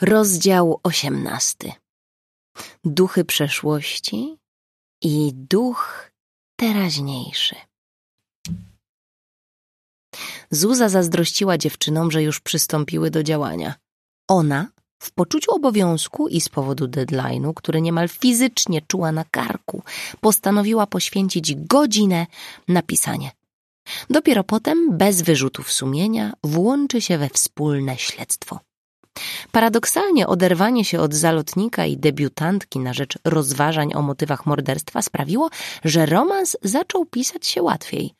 Rozdział osiemnasty. Duchy przeszłości i duch teraźniejszy. Zuza zazdrościła dziewczynom, że już przystąpiły do działania. Ona, w poczuciu obowiązku i z powodu deadline'u, który niemal fizycznie czuła na karku, postanowiła poświęcić godzinę na pisanie. Dopiero potem, bez wyrzutów sumienia, włączy się we wspólne śledztwo. Paradoksalnie oderwanie się od zalotnika i debiutantki na rzecz rozważań o motywach morderstwa sprawiło, że romans zaczął pisać się łatwiej.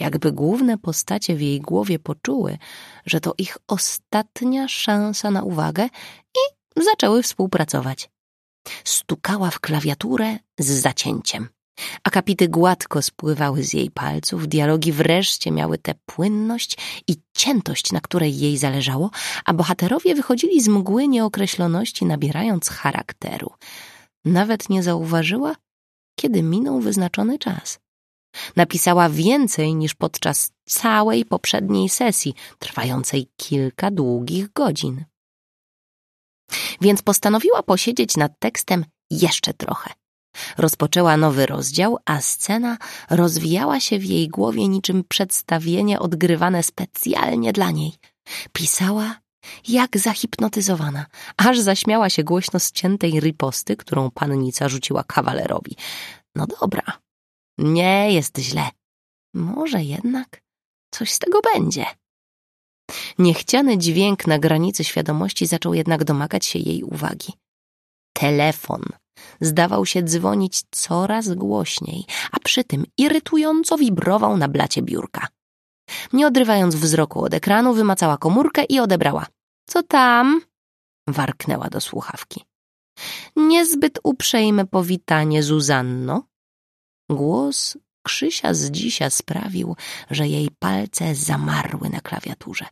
Jakby główne postacie w jej głowie poczuły, że to ich ostatnia szansa na uwagę i zaczęły współpracować. Stukała w klawiaturę z zacięciem. Akapity gładko spływały z jej palców, dialogi wreszcie miały tę płynność i ciętość, na której jej zależało, a bohaterowie wychodzili z mgły nieokreśloności, nabierając charakteru. Nawet nie zauważyła, kiedy minął wyznaczony czas. Napisała więcej niż podczas całej poprzedniej sesji, trwającej kilka długich godzin. Więc postanowiła posiedzieć nad tekstem jeszcze trochę. Rozpoczęła nowy rozdział, a scena rozwijała się w jej głowie niczym przedstawienie odgrywane specjalnie dla niej. Pisała jak zahipnotyzowana, aż zaśmiała się głośno z ciętej riposty, którą pannica rzuciła kawalerowi. No dobra, nie jest źle. Może jednak coś z tego będzie. Niechciany dźwięk na granicy świadomości zaczął jednak domagać się jej uwagi. Telefon zdawał się dzwonić coraz głośniej, a przy tym irytująco wibrował na blacie biurka. Nie odrywając wzroku od ekranu, wymacała komórkę i odebrała. Co tam? warknęła do słuchawki. Niezbyt uprzejme powitanie, Zuzanno. Głos Krzysia z dzisia sprawił, że jej palce zamarły na klawiaturze.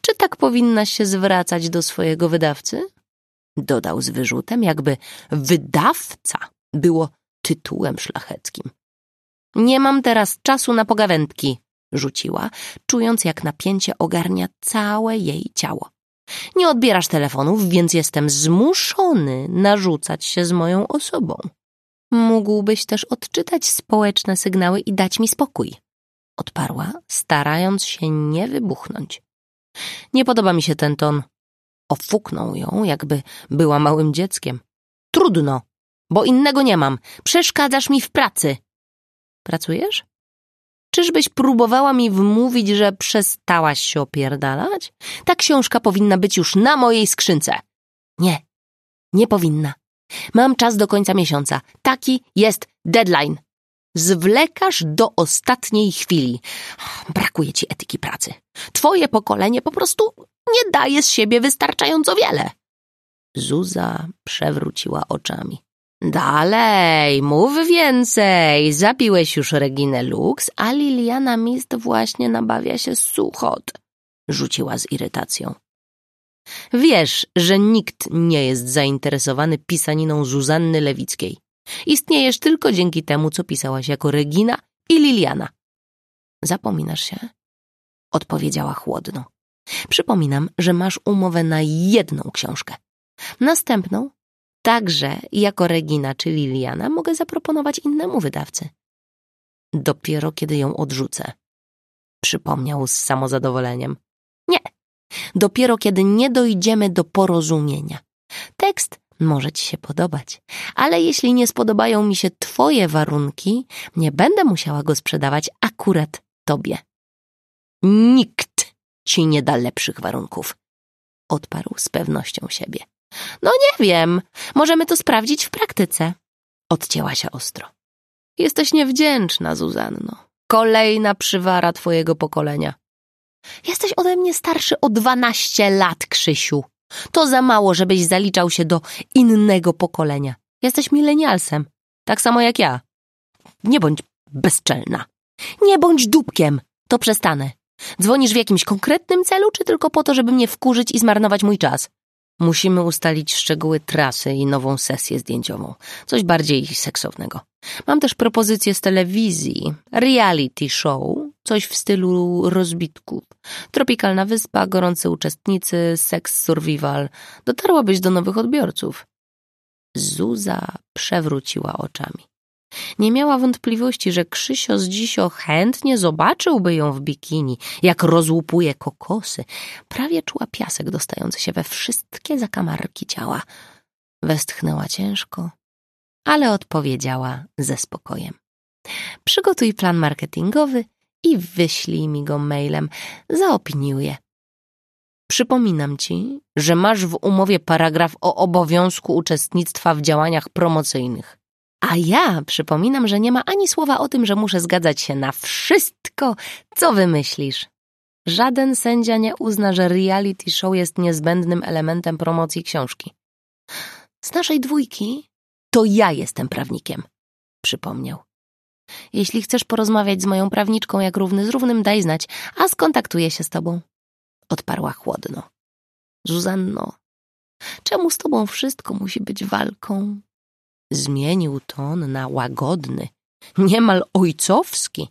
Czy tak powinnaś się zwracać do swojego wydawcy? Dodał z wyrzutem, jakby wydawca było tytułem szlacheckim. Nie mam teraz czasu na pogawędki, rzuciła, czując jak napięcie ogarnia całe jej ciało. Nie odbierasz telefonów, więc jestem zmuszony narzucać się z moją osobą. Mógłbyś też odczytać społeczne sygnały i dać mi spokój. Odparła, starając się nie wybuchnąć. Nie podoba mi się ten ton. Ofuknął ją, jakby była małym dzieckiem. Trudno, bo innego nie mam. Przeszkadzasz mi w pracy. Pracujesz? Czyżbyś próbowała mi wmówić, że przestałaś się opierdalać? Ta książka powinna być już na mojej skrzynce. Nie, nie powinna. Mam czas do końca miesiąca. Taki jest deadline. Zwlekasz do ostatniej chwili. Brakuje ci etyki pracy. Twoje pokolenie po prostu nie daje z siebie wystarczająco wiele. Zuza przewróciła oczami. Dalej, mów więcej. Zabiłeś już Reginę Lux, a Liliana Mist właśnie nabawia się suchot. Rzuciła z irytacją. Wiesz, że nikt nie jest zainteresowany pisaniną Zuzanny Lewickiej. Istniejesz tylko dzięki temu, co pisałaś jako Regina i Liliana. Zapominasz się? Odpowiedziała chłodno. Przypominam, że masz umowę na jedną książkę. Następną, także jako Regina czy Liliana, mogę zaproponować innemu wydawcy. Dopiero kiedy ją odrzucę. Przypomniał z samozadowoleniem. Nie, dopiero kiedy nie dojdziemy do porozumienia. Tekst może ci się podobać, ale jeśli nie spodobają mi się twoje warunki, nie będę musiała go sprzedawać akurat tobie. Nikt ci nie da lepszych warunków, odparł z pewnością siebie. No nie wiem, możemy to sprawdzić w praktyce. Odcięła się ostro. Jesteś niewdzięczna, Zuzanno. Kolejna przywara twojego pokolenia. Jesteś ode mnie starszy o dwanaście lat, Krzysiu. To za mało, żebyś zaliczał się do innego pokolenia. Jesteś milenialsem, tak samo jak ja. Nie bądź bezczelna. Nie bądź dupkiem, to przestanę. Dzwonisz w jakimś konkretnym celu, czy tylko po to, żeby mnie wkurzyć i zmarnować mój czas? Musimy ustalić szczegóły trasy i nową sesję zdjęciową. Coś bardziej seksownego. Mam też propozycję z telewizji. Reality show coś w stylu rozbitków. Tropikalna wyspa, gorący uczestnicy, seks survival. Dotarłabyś do nowych odbiorców. Zuza przewróciła oczami. Nie miała wątpliwości, że Krzysio z dzisio chętnie zobaczyłby ją w bikini, jak rozłupuje kokosy. Prawie czuła piasek dostający się we wszystkie zakamarki ciała. Westchnęła ciężko, ale odpowiedziała ze spokojem. Przygotuj plan marketingowy i wyślij mi go mailem. Zaopiniuję. Przypominam ci, że masz w umowie paragraf o obowiązku uczestnictwa w działaniach promocyjnych. A ja przypominam, że nie ma ani słowa o tym, że muszę zgadzać się na wszystko, co wymyślisz. Żaden sędzia nie uzna, że reality show jest niezbędnym elementem promocji książki. Z naszej dwójki to ja jestem prawnikiem, przypomniał. Jeśli chcesz porozmawiać z moją prawniczką jak równy z równym, daj znać, a skontaktuję się z tobą. Odparła chłodno. Zuzanno, czemu z tobą wszystko musi być walką? Zmienił ton na łagodny, niemal ojcowski.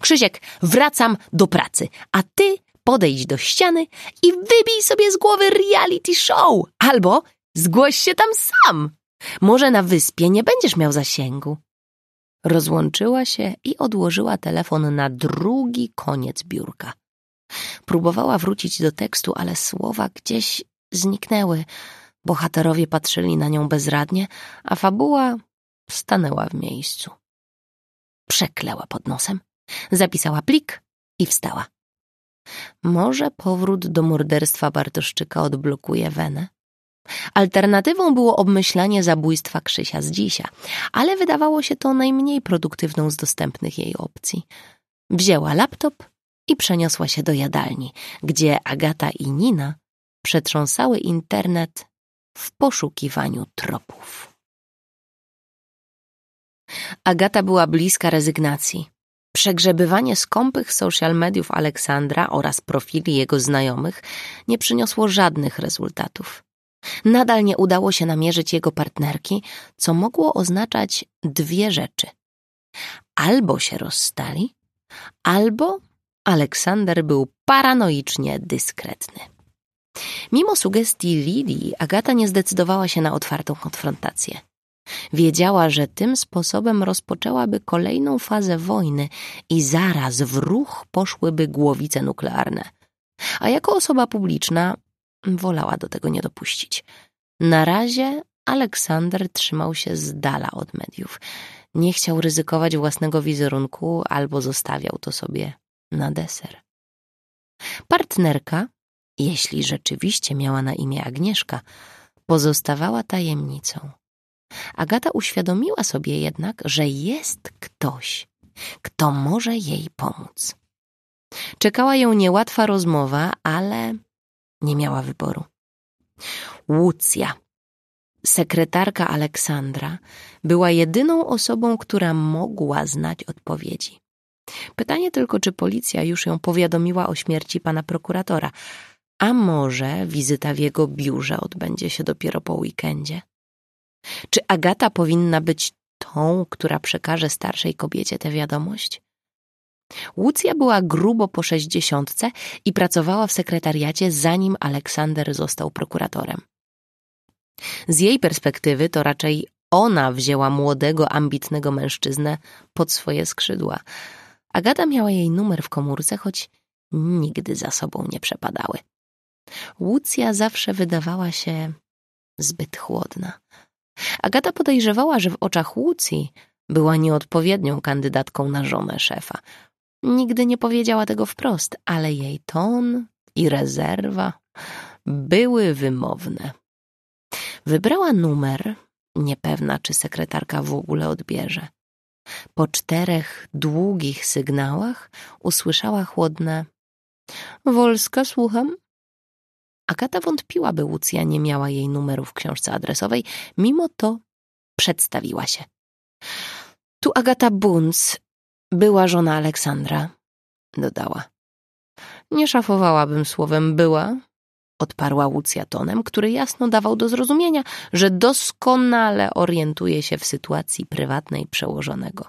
Krzysiek, wracam do pracy, a ty podejdź do ściany i wybij sobie z głowy reality show, albo zgłoś się tam sam. Może na wyspie nie będziesz miał zasięgu. Rozłączyła się i odłożyła telefon na drugi koniec biurka. Próbowała wrócić do tekstu, ale słowa gdzieś zniknęły. Bohaterowie patrzyli na nią bezradnie, a fabuła stanęła w miejscu. Przekleła pod nosem, zapisała plik i wstała. Może powrót do morderstwa Bartoszczyka odblokuje wenę? Alternatywą było obmyślanie zabójstwa Krzysia z dzisia, ale wydawało się to najmniej produktywną z dostępnych jej opcji. Wzięła laptop i przeniosła się do jadalni, gdzie Agata i Nina przetrząsały internet w poszukiwaniu tropów. Agata była bliska rezygnacji. Przegrzebywanie skąpych social mediów Aleksandra oraz profili jego znajomych nie przyniosło żadnych rezultatów. Nadal nie udało się namierzyć jego partnerki, co mogło oznaczać dwie rzeczy. Albo się rozstali, albo Aleksander był paranoicznie dyskretny. Mimo sugestii Lidii, Agata nie zdecydowała się na otwartą konfrontację. Wiedziała, że tym sposobem rozpoczęłaby kolejną fazę wojny i zaraz w ruch poszłyby głowice nuklearne. A jako osoba publiczna wolała do tego nie dopuścić. Na razie Aleksander trzymał się z dala od mediów. Nie chciał ryzykować własnego wizerunku albo zostawiał to sobie na deser. Partnerka, jeśli rzeczywiście miała na imię Agnieszka, pozostawała tajemnicą. Agata uświadomiła sobie jednak, że jest ktoś, kto może jej pomóc. Czekała ją niełatwa rozmowa, ale nie miała wyboru. Łucja, sekretarka Aleksandra, była jedyną osobą, która mogła znać odpowiedzi. Pytanie tylko, czy policja już ją powiadomiła o śmierci pana prokuratora, a może wizyta w jego biurze odbędzie się dopiero po weekendzie? Czy Agata powinna być tą, która przekaże starszej kobiecie tę wiadomość? Łucja była grubo po sześćdziesiątce i pracowała w sekretariacie, zanim Aleksander został prokuratorem. Z jej perspektywy to raczej ona wzięła młodego, ambitnego mężczyznę pod swoje skrzydła. Agata miała jej numer w komórce, choć nigdy za sobą nie przepadały. Łucja zawsze wydawała się zbyt chłodna. Agata podejrzewała, że w oczach Łucji była nieodpowiednią kandydatką na żonę szefa. Nigdy nie powiedziała tego wprost, ale jej ton i rezerwa były wymowne. Wybrała numer, niepewna, czy sekretarka w ogóle odbierze. Po czterech długich sygnałach usłyszała chłodne Wolska, słucham? Agata wątpiła, by Łucja nie miała jej numeru w książce adresowej, mimo to przedstawiła się. Tu Agata Bunc, była żona Aleksandra, dodała. Nie szafowałabym słowem była, odparła Łucja tonem, który jasno dawał do zrozumienia, że doskonale orientuje się w sytuacji prywatnej przełożonego.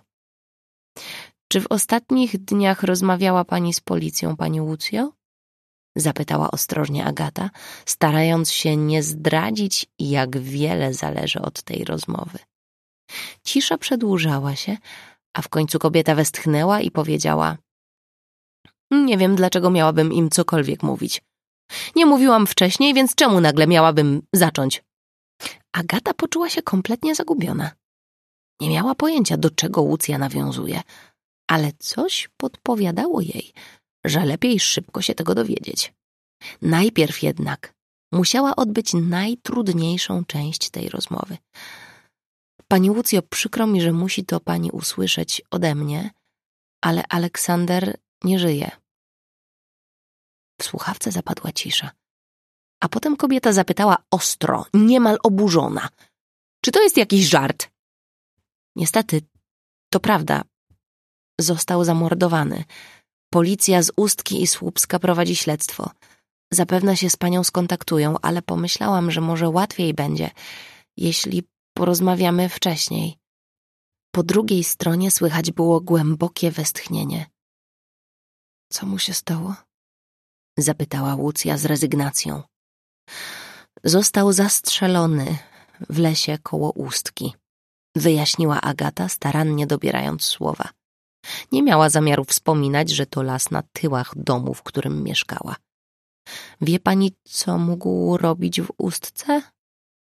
Czy w ostatnich dniach rozmawiała pani z policją, pani Łucjo? Zapytała ostrożnie Agata, starając się nie zdradzić, jak wiele zależy od tej rozmowy. Cisza przedłużała się, a w końcu kobieta westchnęła i powiedziała: Nie wiem, dlaczego miałabym im cokolwiek mówić. Nie mówiłam wcześniej, więc czemu nagle miałabym zacząć? Agata poczuła się kompletnie zagubiona. Nie miała pojęcia, do czego Łucja nawiązuje, ale coś podpowiadało jej, że lepiej szybko się tego dowiedzieć. Najpierw jednak musiała odbyć najtrudniejszą część tej rozmowy. Pani Łucjo, przykro mi, że musi to pani usłyszeć ode mnie, ale Aleksander nie żyje. W słuchawce zapadła cisza. A potem kobieta zapytała ostro, niemal oburzona. Czy to jest jakiś żart? Niestety, to prawda. Został zamordowany. Policja z Ustki i Słupska prowadzi śledztwo. Zapewne się z panią skontaktują, ale pomyślałam, że może łatwiej będzie, jeśli porozmawiamy wcześniej. Po drugiej stronie słychać było głębokie westchnienie. Co mu się stało? Zapytała Łucja z rezygnacją. Został zastrzelony w lesie koło Ustki, wyjaśniła Agata, starannie dobierając słowa. Nie miała zamiaru wspominać, że to las na tyłach domu, w którym mieszkała. Wie pani, co mógł robić w Ustce?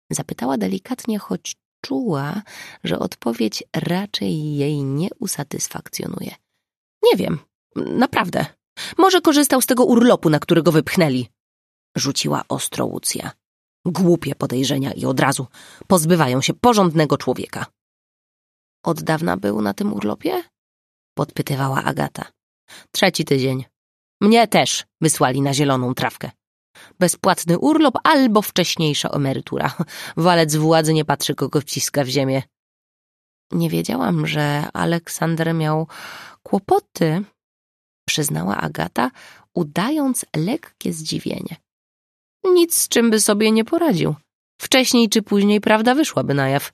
Zapytała delikatnie, choć czuła, że odpowiedź raczej jej nie usatysfakcjonuje. Nie wiem, naprawdę. Może korzystał z tego urlopu, na który go wypchnęli. Rzuciła ostro Łucja. Głupie podejrzenia i od razu pozbywają się porządnego człowieka. Od dawna był na tym urlopie? Podpytywała Agata. Trzeci tydzień. Mnie też wysłali na zieloną trawkę. Bezpłatny urlop albo wcześniejsza emerytura. Walec władzy nie patrzy, kogo wciska w ziemię. Nie wiedziałam, że Aleksander miał kłopoty, przyznała Agata, udając lekkie zdziwienie. Nic z czym by sobie nie poradził. Wcześniej czy później prawda wyszłaby na jaw.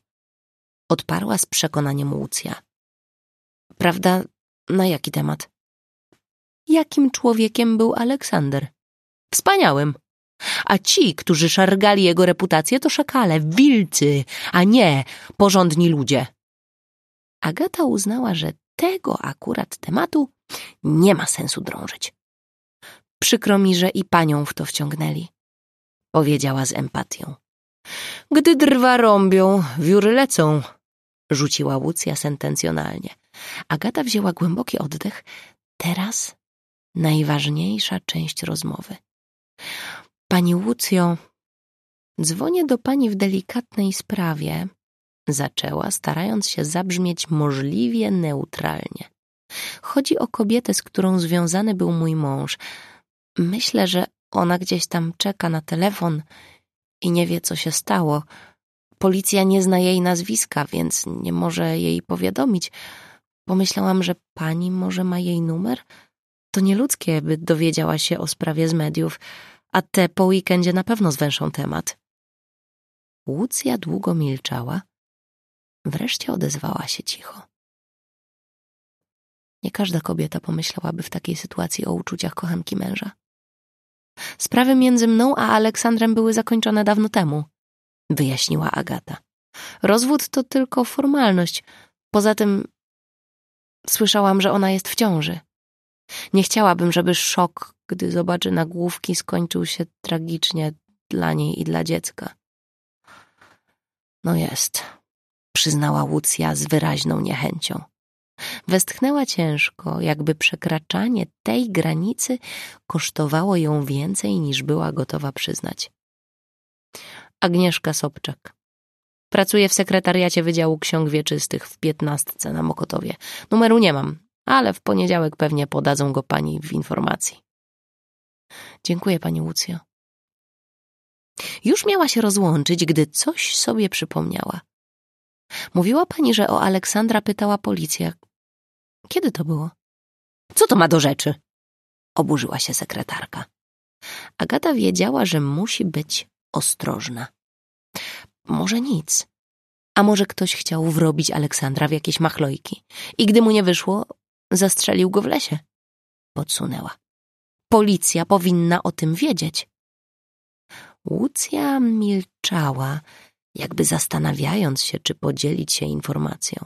Odparła z przekonaniem Łucja. Prawda na jaki temat? Jakim człowiekiem był Aleksander? Wspaniałym. A ci, którzy szargali jego reputację, to szakale, wilcy, a nie porządni ludzie. Agata uznała, że tego akurat tematu nie ma sensu drążyć. Przykro mi, że i panią w to wciągnęli, powiedziała z empatią. Gdy drwa rąbią, wióry lecą, rzuciła Łucja sentencjonalnie. Agata wzięła głęboki oddech. Teraz najważniejsza część rozmowy. Pani Łucjo, dzwonię do pani w delikatnej sprawie, zaczęła, starając się zabrzmieć możliwie neutralnie. Chodzi o kobietę, z którą związany był mój mąż. Myślę, że ona gdzieś tam czeka na telefon i nie wie, co się stało. Policja nie zna jej nazwiska, więc nie może jej powiadomić. Pomyślałam, że pani może ma jej numer? To nieludzkie, by dowiedziała się o sprawie z mediów, a te po weekendzie na pewno zwęszą temat. Łucja długo milczała, wreszcie odezwała się cicho. Nie każda kobieta pomyślałaby w takiej sytuacji o uczuciach kochanki męża. Sprawy między mną a Aleksandrem były zakończone dawno temu, wyjaśniła Agata. Rozwód to tylko formalność. Poza tym słyszałam, że ona jest w ciąży. Nie chciałabym, żeby szok, gdy zobaczy nagłówki, skończył się tragicznie dla niej i dla dziecka. No jest, przyznała Łucja z wyraźną niechęcią. Westchnęła ciężko, jakby przekraczanie tej granicy kosztowało ją więcej niż była gotowa przyznać. Agnieszka Sobczak. Pracuje w sekretariacie Wydziału Ksiąg Wieczystych w piętnastce na Mokotowie. Numeru nie mam, ale w poniedziałek pewnie podadzą go pani w informacji. Dziękuję pani Łucjo. Już miała się rozłączyć, gdy coś sobie przypomniała. Mówiła pani, że o Aleksandra pytała policja. Kiedy to było? Co to ma do rzeczy? Oburzyła się sekretarka. Agata wiedziała, że musi być ostrożna. Może nic. A może ktoś chciał wrobić Aleksandra w jakieś machlojki. I gdy mu nie wyszło, zastrzelił go w lesie. Podsunęła. Policja powinna o tym wiedzieć. Łucja milczała, jakby zastanawiając się, czy podzielić się informacją.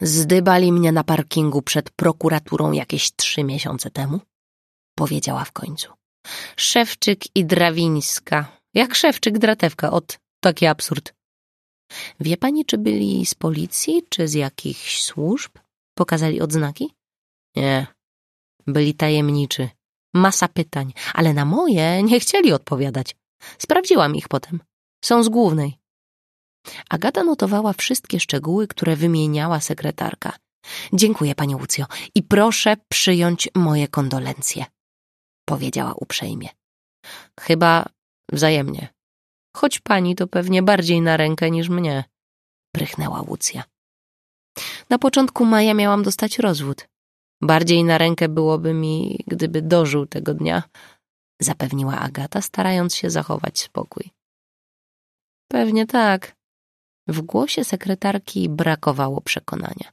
Zdybali mnie na parkingu przed prokuraturą jakieś trzy miesiące temu, powiedziała w końcu. Szewczyk i Drawińska. Jak Szewczyk Dratewka, od taki absurd. Wie pani, czy byli z policji, czy z jakichś służb? Pokazali odznaki? Nie. Byli tajemniczy. Masa pytań, ale na moje nie chcieli odpowiadać. Sprawdziłam ich potem. Są z głównej. Agata notowała wszystkie szczegóły, które wymieniała sekretarka. Dziękuję, pani Łucjo, i proszę przyjąć moje kondolencje, powiedziała uprzejmie. Chyba wzajemnie. Choć pani to pewnie bardziej na rękę niż mnie, prychnęła Łucja. Na początku maja miałam dostać rozwód. Bardziej na rękę byłoby mi, gdyby dożył tego dnia, zapewniła Agata, starając się zachować spokój. Pewnie tak. W głosie sekretarki brakowało przekonania.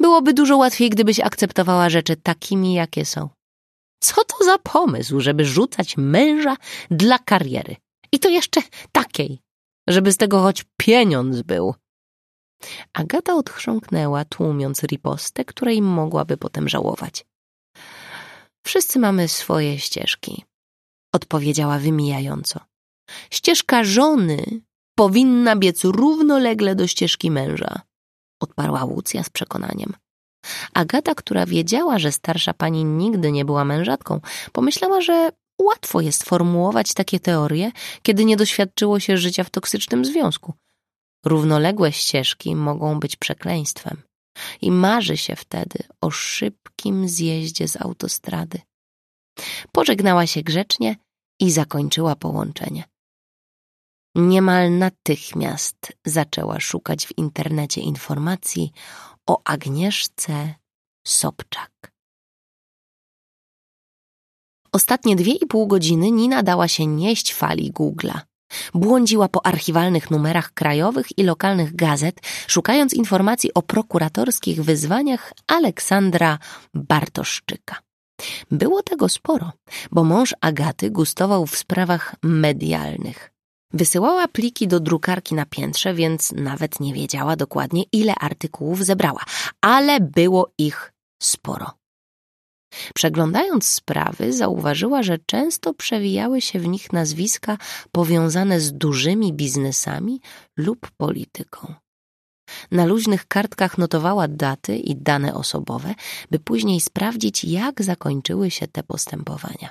Byłoby dużo łatwiej, gdybyś akceptowała rzeczy takimi, jakie są. Co to za pomysł, żeby rzucać męża dla kariery? I to jeszcze takiej, żeby z tego choć pieniądz był. Agata odchrząknęła, tłumiąc ripostę, której mogłaby potem żałować. Wszyscy mamy swoje ścieżki, odpowiedziała wymijająco. Ścieżka żony powinna biec równolegle do ścieżki męża, odparła Łucja z przekonaniem. Agata, która wiedziała, że starsza pani nigdy nie była mężatką, pomyślała, że łatwo jest formułować takie teorie, kiedy nie doświadczyło się życia w toksycznym związku. Równoległe ścieżki mogą być przekleństwem i marzy się wtedy o szybkim zjeździe z autostrady. Pożegnała się grzecznie i zakończyła połączenie. Niemal natychmiast zaczęła szukać w internecie informacji o Agnieszce Sobczak. Ostatnie dwie i pół godziny Nina dała się nieść fali Google'a. Błądziła po archiwalnych numerach krajowych i lokalnych gazet, szukając informacji o prokuratorskich wyzwaniach Aleksandra Bartoszczyka. Było tego sporo, bo mąż Agaty gustował w sprawach medialnych. Wysyłała pliki do drukarki na piętrze, więc nawet nie wiedziała dokładnie, ile artykułów zebrała, ale było ich sporo. Przeglądając sprawy, zauważyła, że często przewijały się w nich nazwiska powiązane z dużymi biznesami lub polityką. Na luźnych kartkach notowała daty i dane osobowe, by później sprawdzić, jak zakończyły się te postępowania.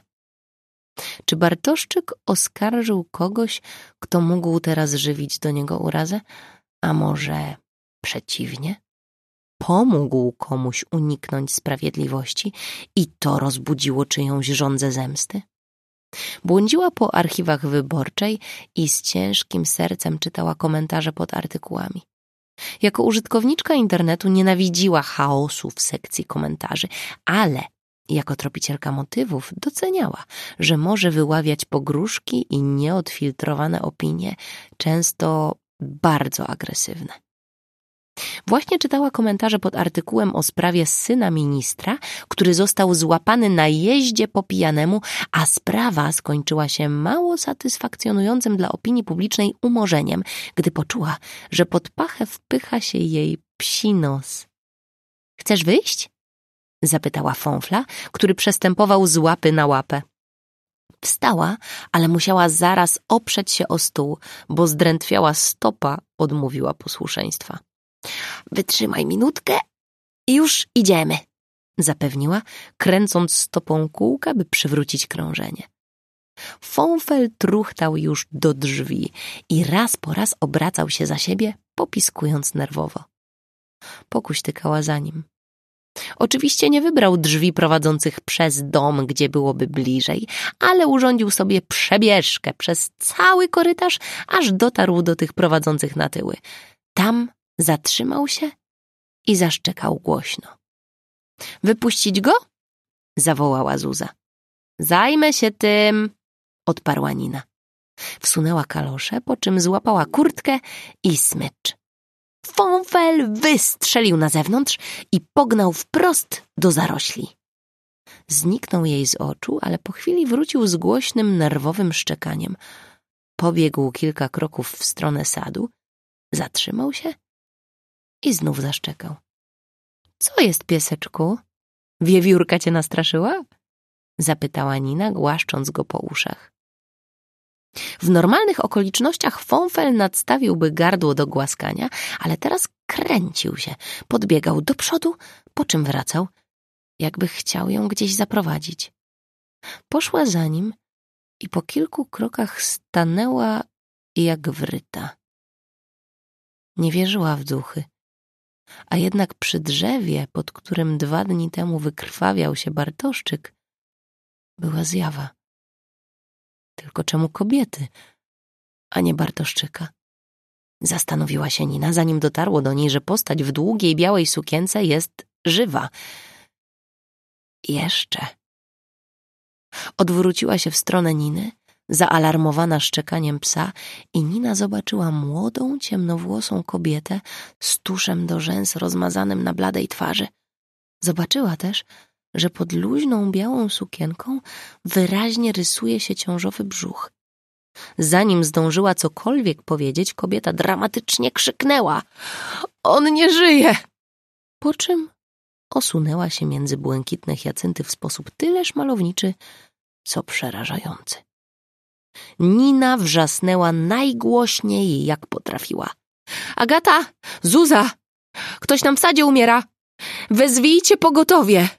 Czy Bartoszczyk oskarżył kogoś, kto mógł teraz żywić do niego urazę? A może przeciwnie? Pomógł komuś uniknąć sprawiedliwości i to rozbudziło czyjąś żądzę zemsty? Błądziła po archiwach wyborczej i z ciężkim sercem czytała komentarze pod artykułami. Jako użytkowniczka internetu nienawidziła chaosu w sekcji komentarzy, ale jako tropicielka motywów doceniała, że może wyławiać pogróżki i nieodfiltrowane opinie, często bardzo agresywne. Właśnie czytała komentarze pod artykułem o sprawie syna ministra, który został złapany na jeździe po pijanemu, a sprawa skończyła się mało satysfakcjonującym dla opinii publicznej umorzeniem, gdy poczuła, że pod pachę wpycha się jej psi nos. Chcesz wyjść? zapytała Fąfla, który przestępował z łapy na łapę. Wstała, ale musiała zaraz oprzeć się o stół, bo zdrętwiała stopa odmówiła posłuszeństwa. Wytrzymaj minutkę i już idziemy, zapewniła, kręcąc stopą kółka, by przywrócić krążenie. Fąfel truchtał już do drzwi i raz po raz obracał się za siebie, popiskując nerwowo. Pokuśtykała za nim. Oczywiście nie wybrał drzwi prowadzących przez dom, gdzie byłoby bliżej, ale urządził sobie przebieżkę przez cały korytarz, aż dotarł do tych prowadzących na tyły. Tam zatrzymał się i zaszczekał głośno. Wypuścić go? zawołała Zuza. Zajmę się tym, odparła Nina. Wsunęła kalosze, po czym złapała kurtkę i smycz. Fonfel wystrzelił na zewnątrz i pognał wprost do zarośli. Zniknął jej z oczu, ale po chwili wrócił z głośnym, nerwowym szczekaniem. Pobiegł kilka kroków w stronę sadu, zatrzymał się i znów zaszczekał. Co jest, pieseczku? Wiewiórka cię nastraszyła? Zapytała Nina, głaszcząc go po uszach. W normalnych okolicznościach Fonfel nadstawiłby gardło do głaskania, ale teraz kręcił się, podbiegał do przodu, po czym wracał, jakby chciał ją gdzieś zaprowadzić. Poszła za nim i po kilku krokach stanęła jak wryta. Nie wierzyła w duchy, a jednak przy drzewie, pod którym dwa dni temu wykrwawiał się Bartoszczyk, była zjawa. Tylko czemu kobiety, a nie Bartoszczyka? Zastanowiła się Nina, zanim dotarło do niej, że postać w długiej białej sukience jest żywa. Jeszcze. Odwróciła się w stronę Niny, zaalarmowana szczekaniem psa i Nina zobaczyła młodą, ciemnowłosą kobietę z tuszem do rzęs rozmazanym na bladej twarzy. Zobaczyła też, że pod luźną białą sukienką wyraźnie rysuje się ciążowy brzuch. Zanim zdążyła cokolwiek powiedzieć, kobieta dramatycznie krzyknęła: On nie żyje! Po czym osunęła się między błękitne hiacynty w sposób tyleż malowniczy, co przerażający. Nina wrzasnęła najgłośniej, jak potrafiła. Agata! Zuza! Ktoś nam w sadzie umiera! Wezwijcie pogotowie!